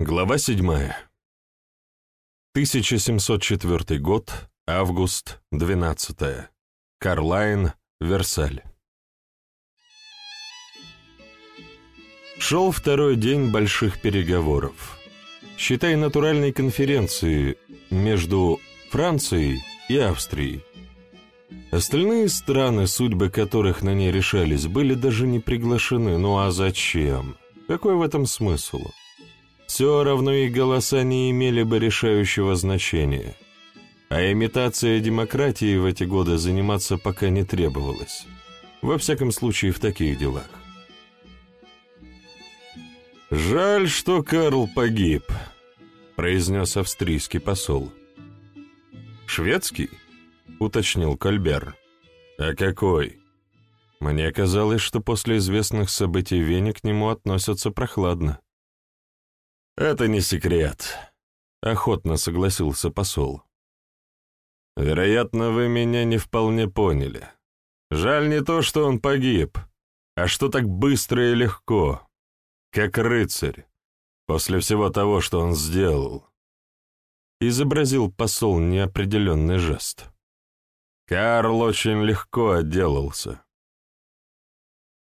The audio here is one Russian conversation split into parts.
Глава 7. 1704 год, август, 12. Карлайн, Версаль. Шел второй день больших переговоров. Считай натуральной конференции между Францией и Австрией. Остальные страны, судьбы которых на ней решались, были даже не приглашены. Ну а зачем? Какой в этом смысл? Все равно их голоса не имели бы решающего значения, а имитация демократии в эти годы заниматься пока не требовалось, во всяком случае в таких делах. «Жаль, что Карл погиб», — произнес австрийский посол. «Шведский?» — уточнил Кольбер. «А какой?» Мне казалось, что после известных событий Вене к нему относятся прохладно. «Это не секрет», — охотно согласился посол. «Вероятно, вы меня не вполне поняли. Жаль не то, что он погиб, а что так быстро и легко, как рыцарь, после всего того, что он сделал». Изобразил посол неопределенный жест. Карл очень легко отделался.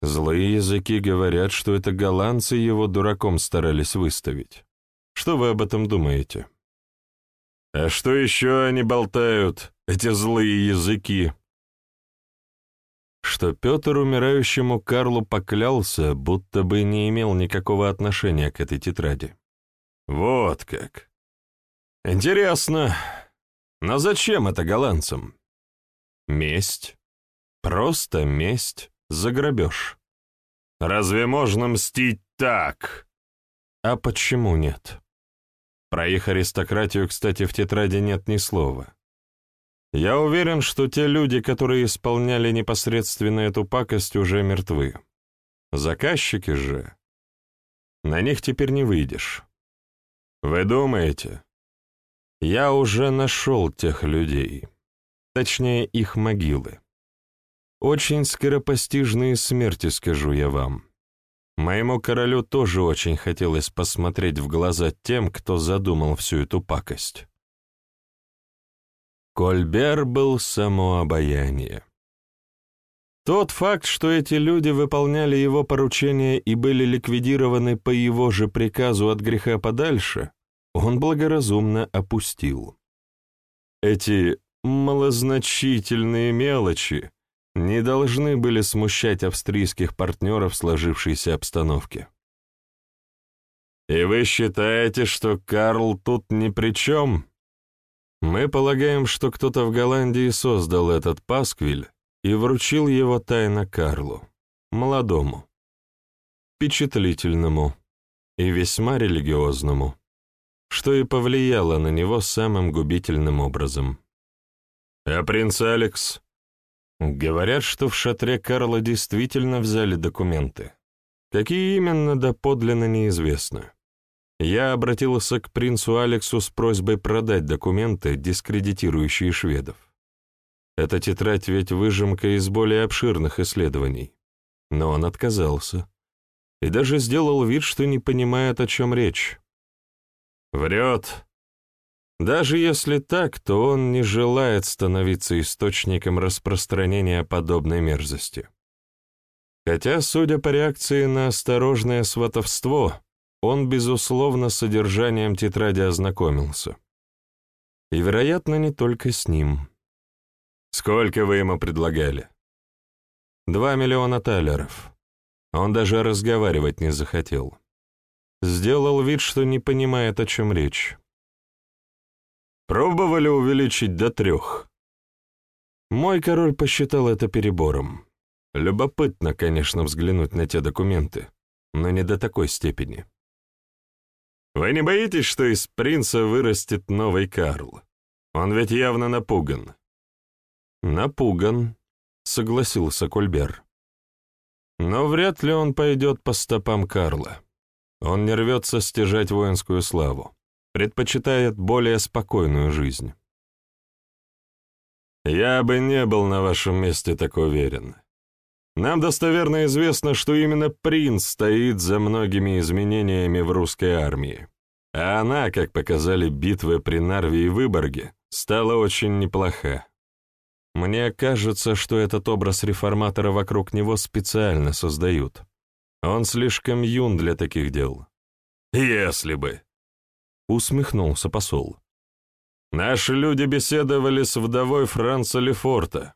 Злые языки говорят, что это голландцы его дураком старались выставить. Что вы об этом думаете? А что еще они болтают, эти злые языки? Что Петр умирающему Карлу поклялся, будто бы не имел никакого отношения к этой тетради. Вот как. Интересно, но зачем это голландцам? Месть. Просто месть за грабеж. Разве можно мстить так? А почему нет? Про их аристократию, кстати, в тетради нет ни слова. Я уверен, что те люди, которые исполняли непосредственно эту пакость, уже мертвы. Заказчики же... На них теперь не выйдешь. Вы думаете? Я уже нашел тех людей. Точнее, их могилы. Очень скоропостижные смерти, скажу я вам. Моему королю тоже очень хотелось посмотреть в глаза тем, кто задумал всю эту пакость. Кольбер был само обаяние. Тот факт, что эти люди выполняли его поручения и были ликвидированы по его же приказу от греха подальше, он благоразумно опустил. Эти малозначительные мелочи не должны были смущать австрийских партнеров в сложившейся обстановке. «И вы считаете, что Карл тут ни при чем?» «Мы полагаем, что кто-то в Голландии создал этот пасквиль и вручил его тайно Карлу, молодому, впечатлительному и весьма религиозному, что и повлияло на него самым губительным образом». «А принц Алекс?» Говорят, что в шатре Карла действительно взяли документы. Какие именно, доподлинно неизвестно. Я обратился к принцу Алексу с просьбой продать документы, дискредитирующие шведов. Эта тетрадь ведь выжимка из более обширных исследований. Но он отказался. И даже сделал вид, что не понимает, о чем речь. «Врет», даже если так, то он не желает становиться источником распространения подобной мерзости. Хотя, судя по реакции на осторожное сватовство, он, безусловно, с содержанием тетради ознакомился. И, вероятно, не только с ним. «Сколько вы ему предлагали?» «Два миллиона талеров». Он даже разговаривать не захотел. Сделал вид, что не понимает, о чем речь. Пробовали увеличить до трех. Мой король посчитал это перебором. Любопытно, конечно, взглянуть на те документы, но не до такой степени. Вы не боитесь, что из принца вырастет новый Карл? Он ведь явно напуган. Напуган, согласился Кольбер. Но вряд ли он пойдет по стопам Карла. Он не рвется стяжать воинскую славу предпочитает более спокойную жизнь. Я бы не был на вашем месте так уверен. Нам достоверно известно, что именно принц стоит за многими изменениями в русской армии. а она, как показали битвы при Нарве и Выборге, стала очень неплоха. Мне кажется, что этот образ реформатора вокруг него специально создают. Он слишком юн для таких дел. Если бы. Усмехнулся посол. Наши люди беседовали с вдовой Франца Лефорта,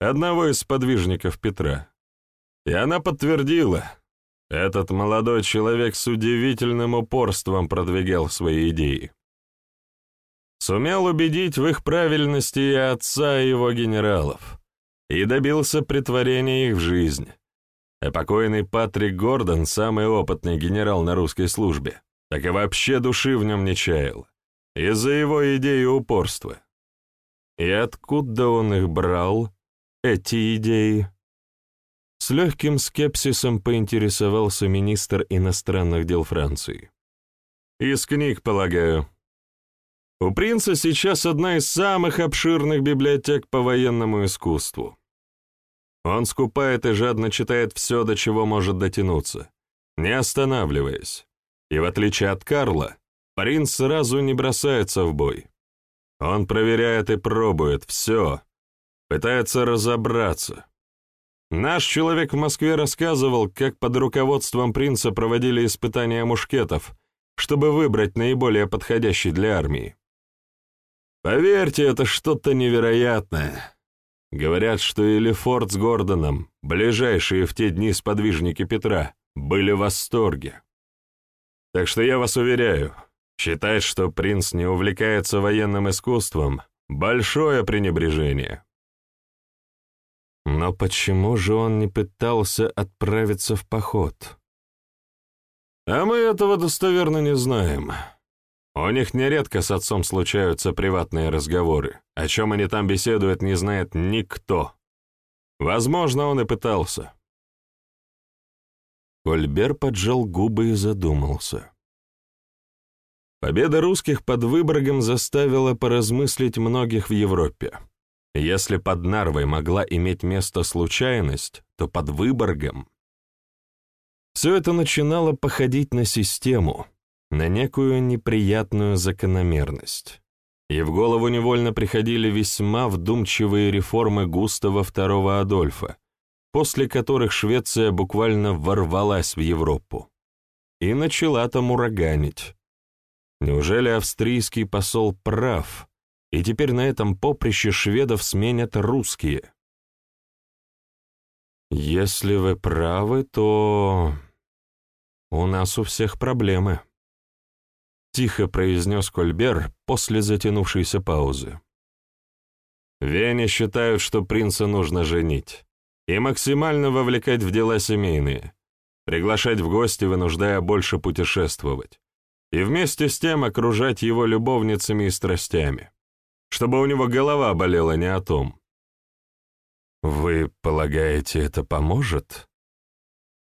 одного из подвижников Петра. И она подтвердила, этот молодой человек с удивительным упорством продвигал свои идеи. Сумел убедить в их правильности и отца, и его генералов, и добился притворения их в жизнь. А покойный Патрик Гордон, самый опытный генерал на русской службе, так и вообще души в нем не чаял, из-за его идеи упорства. И откуда он их брал, эти идеи? С легким скепсисом поинтересовался министр иностранных дел Франции. «Из книг, полагаю. У принца сейчас одна из самых обширных библиотек по военному искусству. Он скупает и жадно читает все, до чего может дотянуться, не останавливаясь. И в отличие от Карла, принц сразу не бросается в бой. Он проверяет и пробует все, пытается разобраться. Наш человек в Москве рассказывал, как под руководством принца проводили испытания мушкетов, чтобы выбрать наиболее подходящий для армии. Поверьте, это что-то невероятное. Говорят, что и Лефорт с Гордоном, ближайшие в те дни сподвижники Петра, были в восторге. Так что я вас уверяю, считать, что принц не увлекается военным искусством, большое пренебрежение. Но почему же он не пытался отправиться в поход? А мы этого достоверно не знаем. У них нередко с отцом случаются приватные разговоры. О чем они там беседуют, не знает никто. Возможно, он и пытался. Кольбер поджал губы и задумался. Победа русских под Выборгом заставила поразмыслить многих в Европе. Если под Нарвой могла иметь место случайность, то под Выборгом... Все это начинало походить на систему — на некую неприятную закономерность. И в голову невольно приходили весьма вдумчивые реформы Густава II Адольфа, после которых Швеция буквально ворвалась в Европу. И начала там ураганить. Неужели австрийский посол прав, и теперь на этом поприще шведов сменят русские? Если вы правы, то у нас у всех проблемы. Тихо произнес Кольбер после затянувшейся паузы. Вене считают, что принца нужно женить и максимально вовлекать в дела семейные, приглашать в гости, вынуждая больше путешествовать, и вместе с тем окружать его любовницами и страстями, чтобы у него голова болела не о том. «Вы полагаете, это поможет?»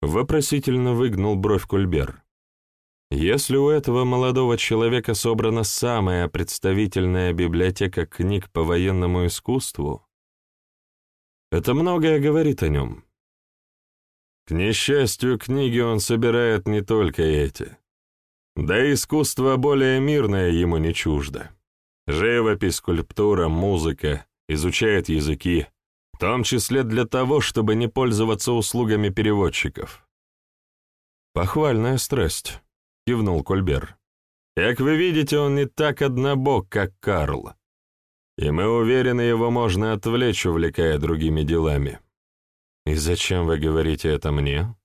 Вопросительно выгнул бровь Кульбер. Если у этого молодого человека собрана самая представительная библиотека книг по военному искусству, это многое говорит о нем. К несчастью, книги он собирает не только эти. Да и искусство более мирное ему не чуждо. Живопись, скульптура, музыка, изучает языки, в том числе для того, чтобы не пользоваться услугами переводчиков. Похвальная страсть. — кивнул Кольбер. «Как вы видите, он не так однобок, как Карл. И мы уверены, его можно отвлечь, увлекая другими делами. И зачем вы говорите это мне?»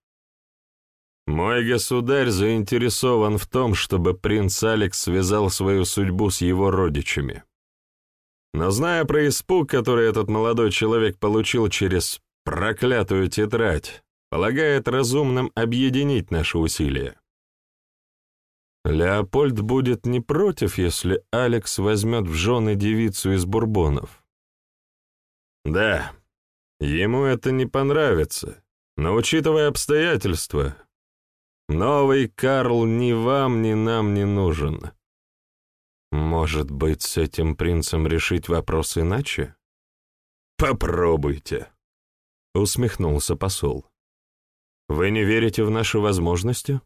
«Мой государь заинтересован в том, чтобы принц Алекс связал свою судьбу с его родичами. Но зная про испуг, который этот молодой человек получил через проклятую тетрадь, полагает разумным объединить наши усилия. Леопольд будет не против, если Алекс возьмет в жены девицу из бурбонов. Да, ему это не понравится, но учитывая обстоятельства, новый Карл ни вам, ни нам не нужен. Может быть, с этим принцем решить вопрос иначе? Попробуйте, усмехнулся посол. Вы не верите в наши возможности?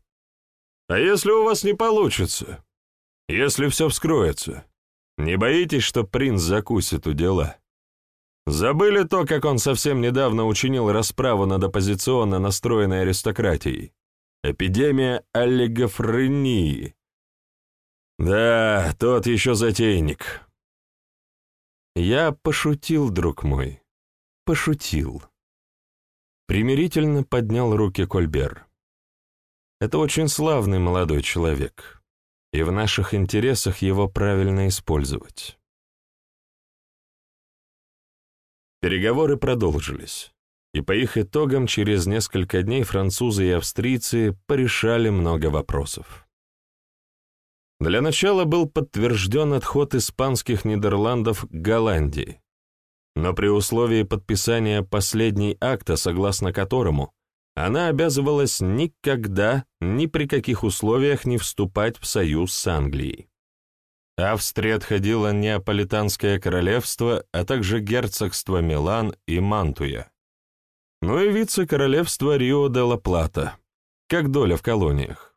А если у вас не получится? если все вскроется? Не боитесь, что принц закусит у дела? Забыли то, как он совсем недавно учинил расправу над оппозиционно настроенной аристократией? Эпидемия олигофрении. Да, тот еще затейник. Я пошутил, друг мой, пошутил. Примирительно поднял руки Кольбер. Это очень славный молодой человек, и в наших интересах его правильно использовать. Переговоры продолжились, и по их итогам через несколько дней французы и австрийцы порешали много вопросов. Для начала был подтвержден отход испанских Нидерландов к Голландии, но при условии подписания последней акта, согласно которому она обязывалась никогда, ни при каких условиях не вступать в союз с Англией. Австрия отходила Неаполитанское королевство, а также герцогство Милан и Мантуя. Ну и вице-королевство Рио-де-ла-Плата, как доля в колониях.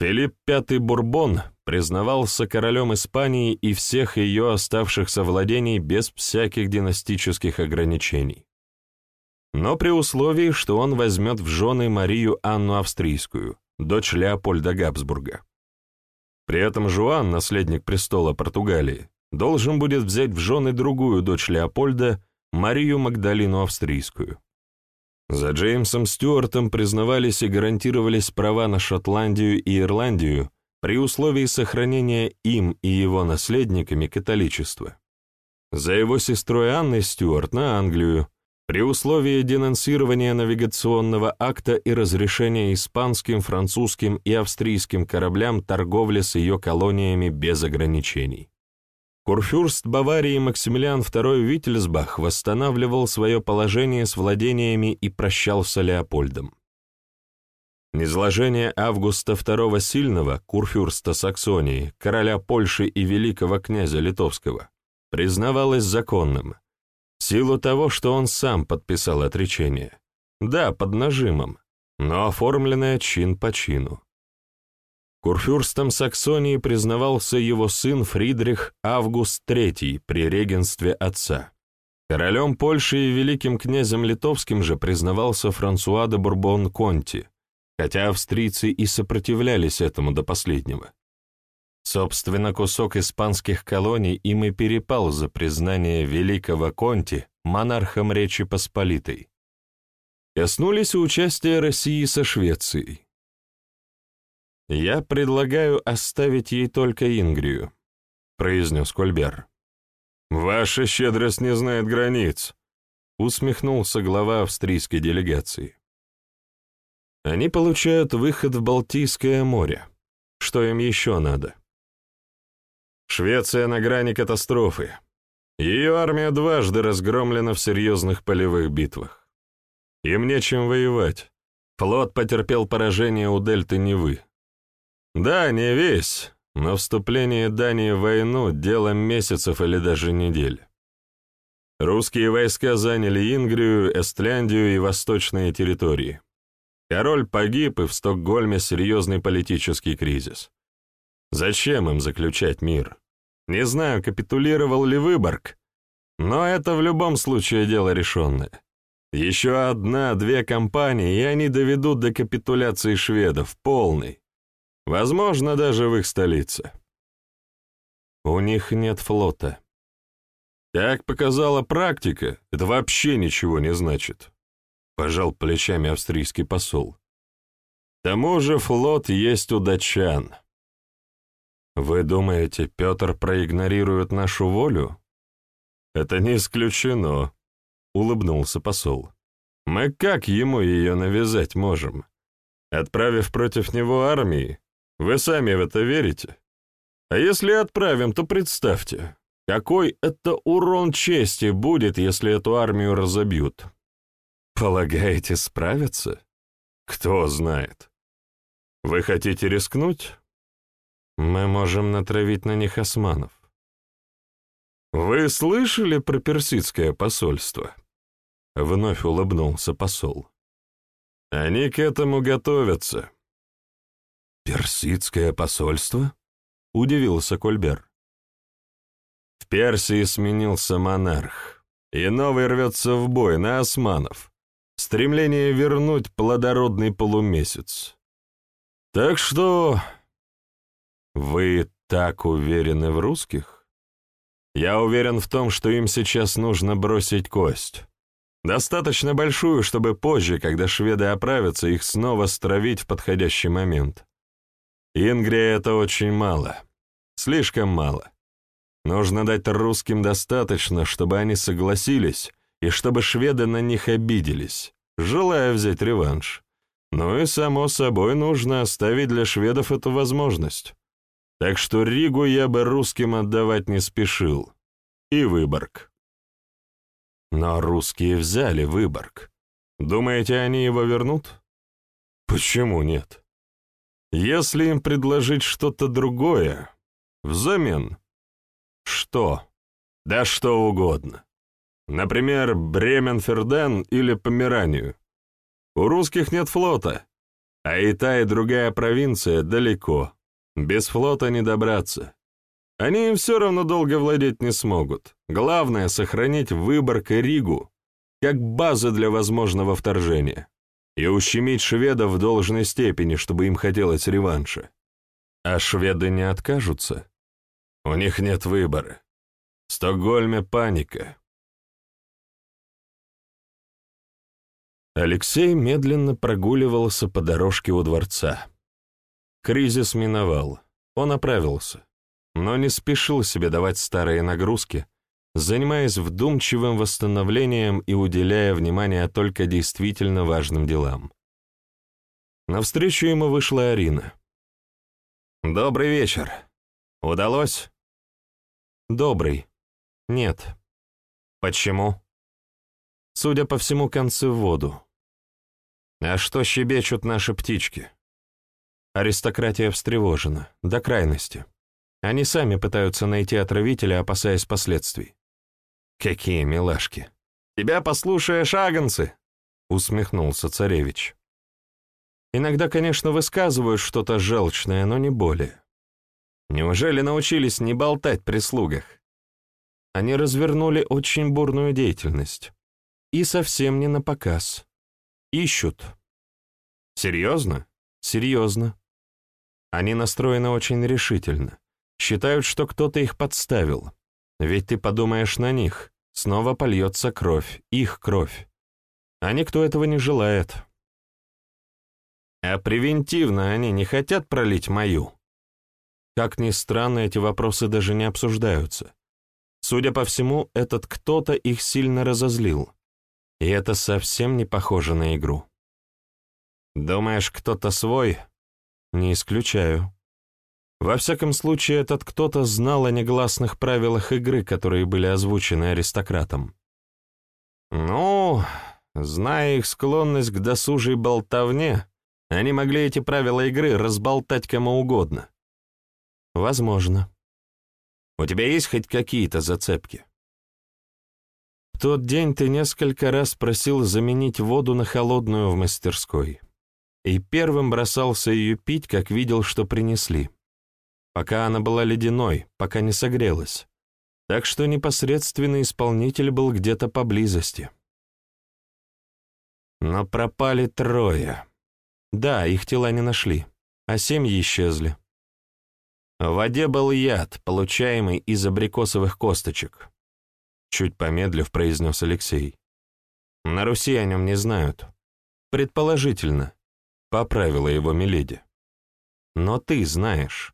Филипп V Бурбон признавался королем Испании и всех ее оставшихся владений без всяких династических ограничений. Но при условии, что он возьмет в жены Марию Анну Австрийскую, дочь Леопольда Габсбурга. При этом Жуан, наследник престола Португалии, должен будет взять в жены другую дочь Леопольда, Марию Магдалину Австрийскую. За Джеймсом Стюартом признавались и гарантировались права на Шотландию и Ирландию при условии сохранения им и его наследниками католичества. За его сестрой Анной Стюарт на Англию, при условии денонсирования навигационного акта и разрешения испанским, французским и австрийским кораблям торговли с ее колониями без ограничений. Курфюрст Баварии Максимилиан II Виттельсбах восстанавливал свое положение с владениями и прощался Леопольдом. Низложение Августа II Сильного, курфюрста Саксонии, короля Польши и великого князя Литовского, признавалось законным – силу того, что он сам подписал отречение. Да, под нажимом, но оформленное чин по чину. Курфюрстом Саксонии признавался его сын Фридрих Август III при регенстве отца. Королем Польши и великим князем литовским же признавался Франсуа де Бурбон-Конти, хотя австрийцы и сопротивлялись этому до последнего. Собственно, кусок испанских колоний им и перепал за признание великого Конти монархом Речи Посполитой. Коснулись участия России со Швецией. «Я предлагаю оставить ей только Ингрию», — произнес Кольбер. «Ваша щедрость не знает границ», — усмехнулся глава австрийской делегации. «Они получают выход в Балтийское море. Что им еще надо?» Швеция на грани катастрофы. Ее армия дважды разгромлена в серьезных полевых битвах. Им нечем воевать. Флот потерпел поражение у дельты Невы. Да, не весь, но вступление Дании в войну — дело месяцев или даже недель. Русские войска заняли Ингрию, Эстляндию и восточные территории. Король погиб, и в Стокгольме серьезный политический кризис. Зачем им заключать мир? Не знаю, капитулировал ли Выборг, но это в любом случае дело решенное. Еще одна-две компании, и они доведут до капитуляции шведов, полной. Возможно, даже в их столице. У них нет флота. Как показала практика, это вообще ничего не значит. Пожал плечами австрийский посол. К тому же флот есть у датчан. Вы думаете, Петр проигнорирует нашу волю? Это не исключено, улыбнулся посол. Мы как ему ее навязать можем? Отправив против него армии? Вы сами в это верите? А если отправим, то представьте, какой это урон чести будет, если эту армию разобьют. Полагаете, справятся? Кто знает. Вы хотите рискнуть? Мы можем натравить на них османов. «Вы слышали про персидское посольство?» Вновь улыбнулся посол. «Они к этому готовятся. «Персидское посольство?» — удивился Кольбер. В Персии сменился монарх, и новый рвется в бой на османов. Стремление вернуть плодородный полумесяц. Так что... Вы так уверены в русских? Я уверен в том, что им сейчас нужно бросить кость. Достаточно большую, чтобы позже, когда шведы оправятся, их снова стравить в подходящий момент. Ингрия — это очень мало. Слишком мало. Нужно дать русским достаточно, чтобы они согласились, и чтобы шведы на них обиделись, желая взять реванш. Ну и, само собой, нужно оставить для шведов эту возможность. Так что Ригу я бы русским отдавать не спешил. И Выборг. Но русские взяли Выборг. Думаете, они его вернут? Почему нет? Если им предложить что-то другое, взамен. Что? Да что угодно. Например, Бремен-Ферден или Померанию. У русских нет флота, а и та, и другая провинция далеко. Без флота не добраться. Они им все равно долго владеть не смогут. Главное — сохранить Выборг и Ригу как базы для возможного вторжения и ущемить шведов в должной степени, чтобы им хотелось реванша. А шведы не откажутся. У них нет выбора. В Стокгольме паника. Алексей медленно прогуливался по дорожке у дворца. Кризис миновал, он оправился, но не спешил себе давать старые нагрузки, занимаясь вдумчивым восстановлением и уделяя внимание только действительно важным делам. Навстречу ему вышла Арина. «Добрый вечер. Удалось?» «Добрый. Нет. Почему?» Судя по всему, концы в воду. А что щебечут наши птички? Аристократия встревожена, до крайности. Они сами пытаются найти отравителя, опасаясь последствий. Какие милашки! Тебя послушаешь, агонцы! Усмехнулся царевич. Иногда, конечно, высказывают что-то желчное, но не более. Неужели научились не болтать при слугах? Они развернули очень бурную деятельность. И совсем не на показ. Ищут. Серьезно? Серьезно. Они настроены очень решительно. Считают, что кто-то их подставил. Ведь ты подумаешь на них, снова польется кровь, их кровь. А никто этого не желает. А превентивно они не хотят пролить мою. Как ни странно, эти вопросы даже не обсуждаются. Судя по всему, этот кто-то их сильно разозлил. И это совсем не похоже на игру. Думаешь, кто-то свой? Не исключаю. Во всяком случае, этот кто-то знал о негласных правилах игры, которые были озвучены аристократам. Ну, зная их склонность к досужей болтовне, они могли эти правила игры разболтать кому угодно. Возможно. У тебя есть хоть какие-то зацепки? В тот день ты несколько раз просил заменить воду на холодную в мастерской. И первым бросался ее пить, как видел, что принесли. Пока она была ледяной, пока не согрелась. Так что непосредственный исполнитель был где-то поблизости. Но пропали трое. Да, их тела не нашли, а семьи исчезли. В воде был яд, получаемый из абрикосовых косточек. Чуть помедлив, произнес Алексей. На Руси о нем не знают. Предположительно, поправила его Миледи. Но ты знаешь.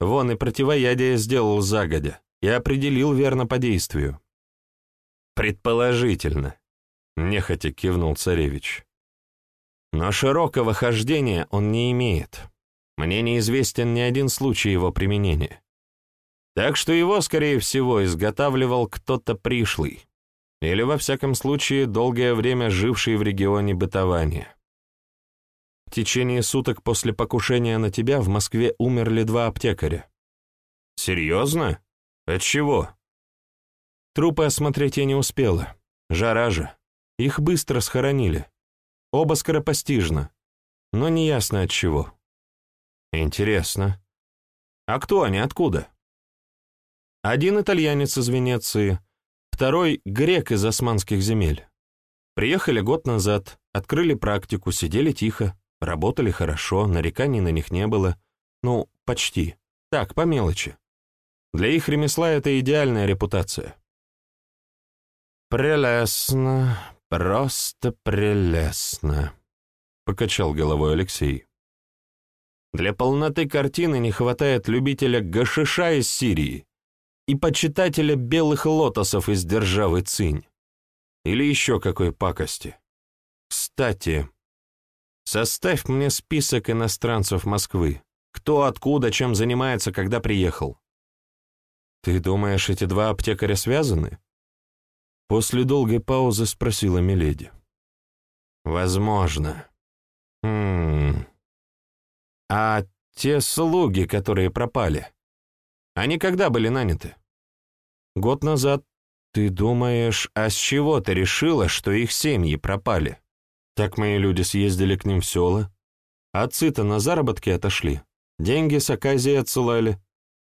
Вон и противоядие сделал загодя и определил верно по действию. Предположительно, нехотя кивнул царевич. Но широкого хождения он не имеет. Мне неизвестен ни один случай его применения. Так что его, скорее всего, изготавливал кто-то пришлый, или, во всяком случае, долгое время живший в регионе бытования. В течение суток после покушения на тебя в Москве умерли два аптекаря. Серьезно? От чего? Трупы осмотреть я не успела. Жара же. Их быстро схоронили. Оба скоропостижно. Но неясно от чего. Интересно. А кто они, откуда? Один итальянец из Венеции, второй — грек из османских земель. Приехали год назад, открыли практику, сидели тихо, работали хорошо, нареканий на них не было. Ну, почти. Так, по мелочи. Для их ремесла это идеальная репутация. «Прелестно, просто прелестно», — покачал головой Алексей. «Для полноты картины не хватает любителя гашиша из Сирии и почитателя белых лотосов из державы Цинь. Или еще какой пакости. Кстати, составь мне список иностранцев Москвы. Кто, откуда, чем занимается, когда приехал. Ты думаешь, эти два аптекаря связаны? После долгой паузы спросила Миледи. Возможно. Хм. А те слуги, которые пропали, они когда были наняты? Год назад. Ты думаешь, а с чего ты решила, что их семьи пропали? Так мои люди съездили к ним в села. Отцы-то на заработки отошли. Деньги с Аказии отсылали.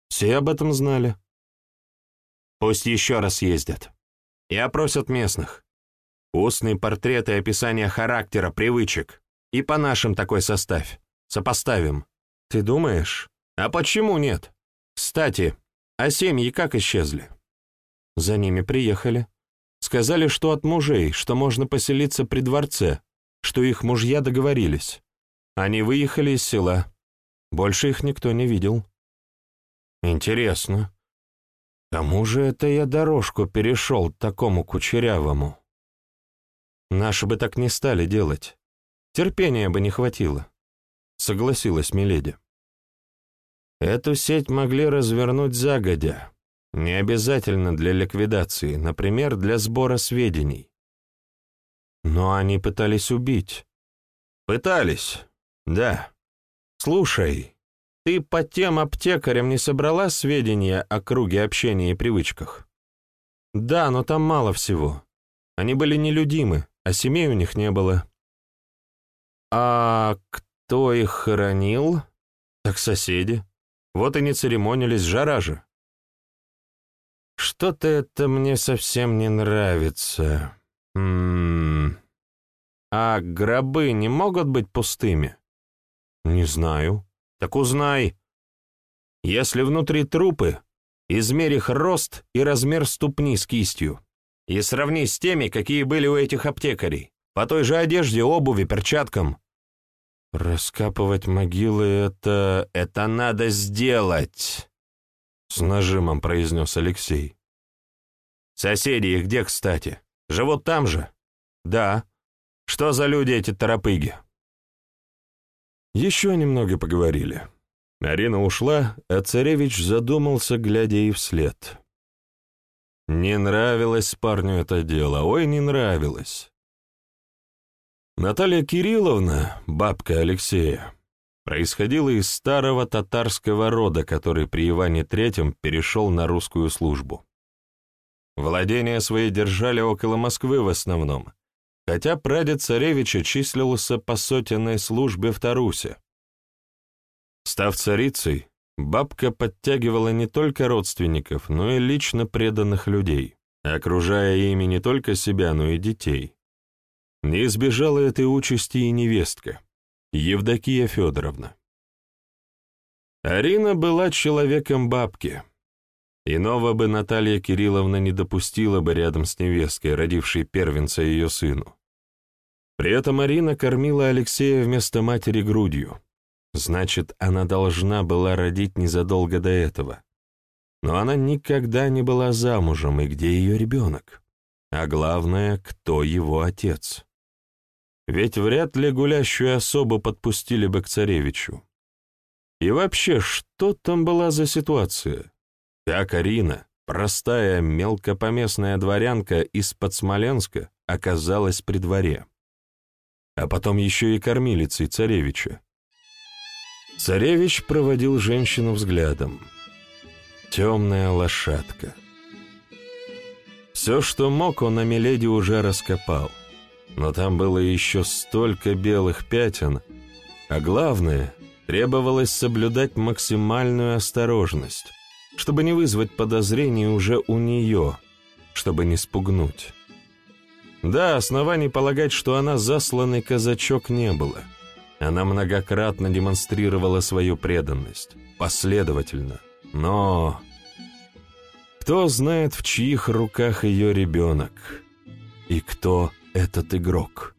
Все об этом знали. Пусть еще раз ездят. И опросят местных. Устные портреты и описание характера, привычек. И по нашим такой составь. Сопоставим. Ты думаешь? А почему нет? Кстати, а семьи как исчезли? За ними приехали. Сказали, что от мужей, что можно поселиться при дворце, что их мужья договорились. Они выехали из села. Больше их никто не видел. Интересно. Кому же это я дорожку перешел такому кучерявому? Наши бы так не стали делать. Терпения бы не хватило. Согласилась Миледи. Эту сеть могли развернуть загодя, не обязательно для ликвидации, например, для сбора сведений. Но они пытались убить. Пытались, да. Слушай, ты по тем аптекарям не собрала сведения о круге общения и привычках? Да, но там мало всего. Они были нелюдимы, а семей у них не было. А кто их хоронил? Так соседи. Вот и не церемонились, жара же. Что-то это мне совсем не нравится. А гробы не могут быть пустыми? Не знаю. Так узнай. Если внутри трупы, измерь их рост и размер ступни с кистью. И сравни с теми, какие были у этих аптекарей. По той же одежде, обуви, перчаткам. Раскапывать могилы — это... это надо сделать. — с нажимом произнес Алексей. «Соседи их где, кстати? Живут там же?» «Да. Что за люди эти торопыги?» Еще немного поговорили. Арина ушла, а царевич задумался, глядя ей вслед. Не нравилось парню это дело, ой, не нравилось. Наталья Кирилловна, бабка Алексея, происходила из старого татарского рода, который при Иване III перешел на русскую службу. Владения свои держали около Москвы в основном, хотя прадед царевича числился по сотенной службе в Тарусе. Став царицей, бабка подтягивала не только родственников, но и лично преданных людей, окружая ими не только себя, но и детей. Не избежала этой участи и невестка. Евдокия Федоровна. Арина была человеком бабки. Иного бы Наталья Кирилловна не допустила бы рядом с невесткой, родившей первенца ее сыну. При этом Арина кормила Алексея вместо матери грудью. Значит, она должна была родить незадолго до этого. Но она никогда не была замужем, и где ее ребенок? А главное, кто его отец? Ведь вряд ли гулящую особу подпустили бы к царевичу. И вообще, что там была за ситуация? Как Арина, простая мелкопоместная дворянка из-под Смоленска, оказалась при дворе. А потом еще и кормилицей царевича. Царевич проводил женщину взглядом. Темная лошадка. Все, что мог, он на Миледи уже раскопал — но там было еще столько белых пятен, а главное, Требовалось соблюдать максимальную осторожность, чтобы не вызвать подозрений уже у нее, чтобы не спугнуть. Да, оснований полагать, что она засланный казачок не было. Она многократно демонстрировала свою преданность, последовательно. Но кто знает, в чьих руках ее ребенок и кто этот игрок?